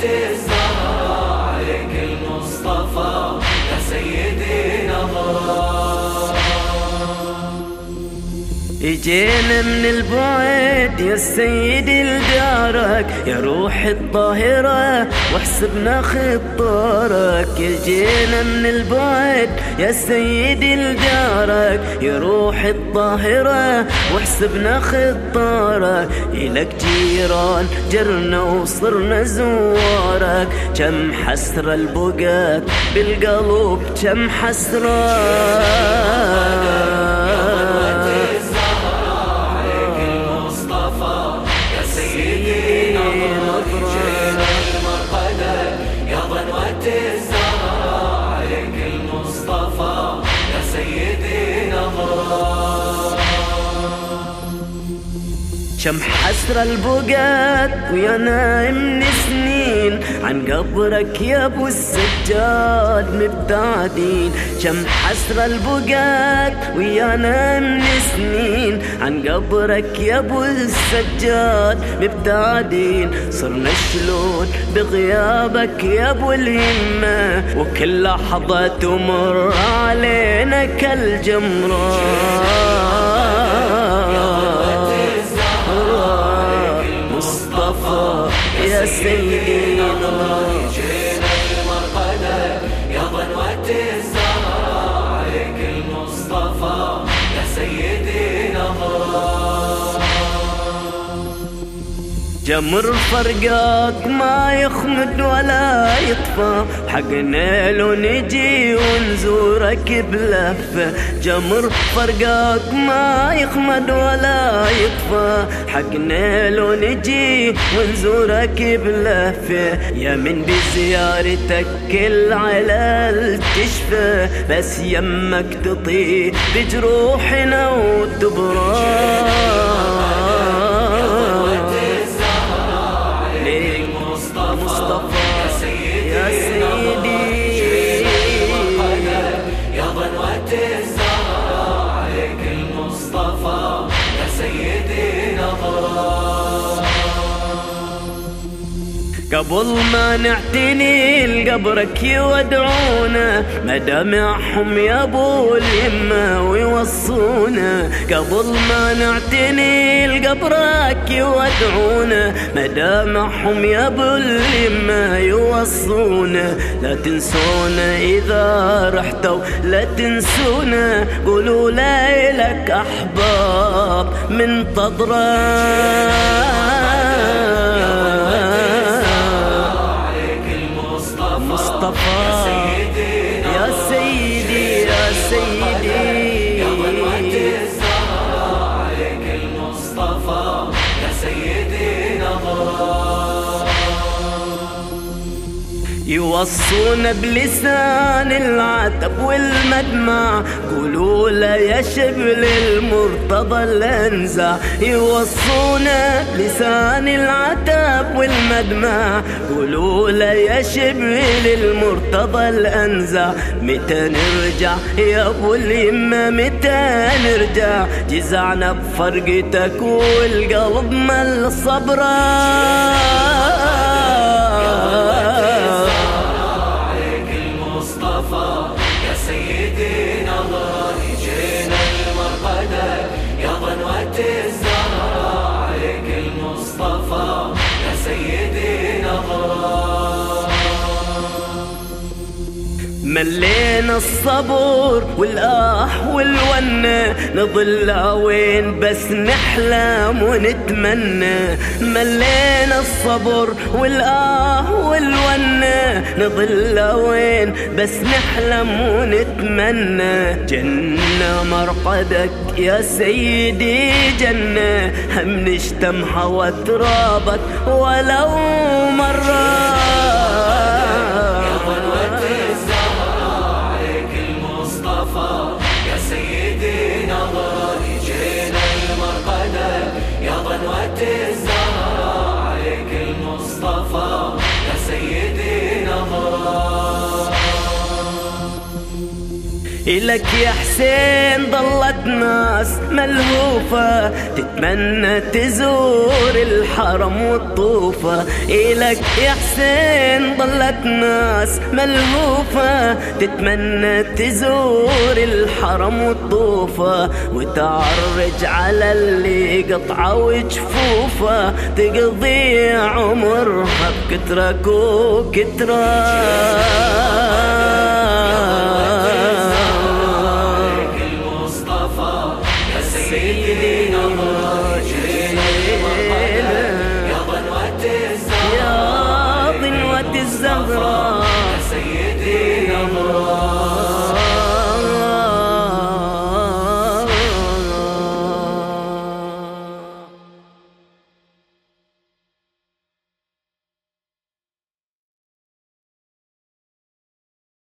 this. اجينا من البعد يا سيدي لدارك يا روح الطاهرة واحسبنا خطارك. اجينا من البعد يا سيدي لدارك يا روح الطاهرة واحسبنا خطارك. إلك جيران جرنا وصرنا زوارك كم حسرة البقات بالقلب كم حسرة. Ele كم حسرة البقات ويا نايم سنين عن قبرك يا أبو السجاد مبتعدين. كم حسرة البقات ويا نايم سنين عن قبرك يا أبو السجاد مبتعدين. صرنا شلون بغيابك يا أبو اليمة وكل لحظة تمر علينا كالجمرات. يا سيدي جمر فرقاك ما يخمد ولا يطفى. حقنا لو نجي ونزورك بلفة جمر فرقاك ما يخمد ولا يطفى. حقنا لو نجي ونزورك بلفة يا من بزيارتك كل علل تشفى. بس يمك تطيب بجروحنا وتبرى. قبل ما نعتني لقبرك يودعونا مدامعهم يا أبو اليمة ويوصونا. قبل ما نعتني لقبرك يودعونا مدامعهم يا أبو اليمة يوصونا. لا تنسونا إذا رحتوا لا تنسونا. قولوا لا لك أحباب من تضرب يوصونا بلسان العتب والمدمع. قولوا له يا شبل المرتضى الأنزع. يوصونا بلسان العتب والمدمع. قولوا له يا شبل المرتضى الأنزع. متى نرجع يا أبو اليمه متى نرجع؟ جزعنا بفرقتك والقلب مل صبرك ملينا الصبر والآه والونة نظل وين بس نحلم ونتمنى. ملينا الصبر والآه والونة نظل وين بس نحلم ونتمنى. جنة مرقدك يا سيدي جنة هم نشتم هوا ترابك ولو مرة المصطفى إلك يا حسين ضلت ناس ملهوفة تتمنى تزور الحرم والطوفة. إلك يا حسين ضلت ناس ملهوفة تتمنى تزور الحرم والطوفة. وتعرج على اللي قطعوا جفوفه تقضي عمرها بكترك وكترك 对吧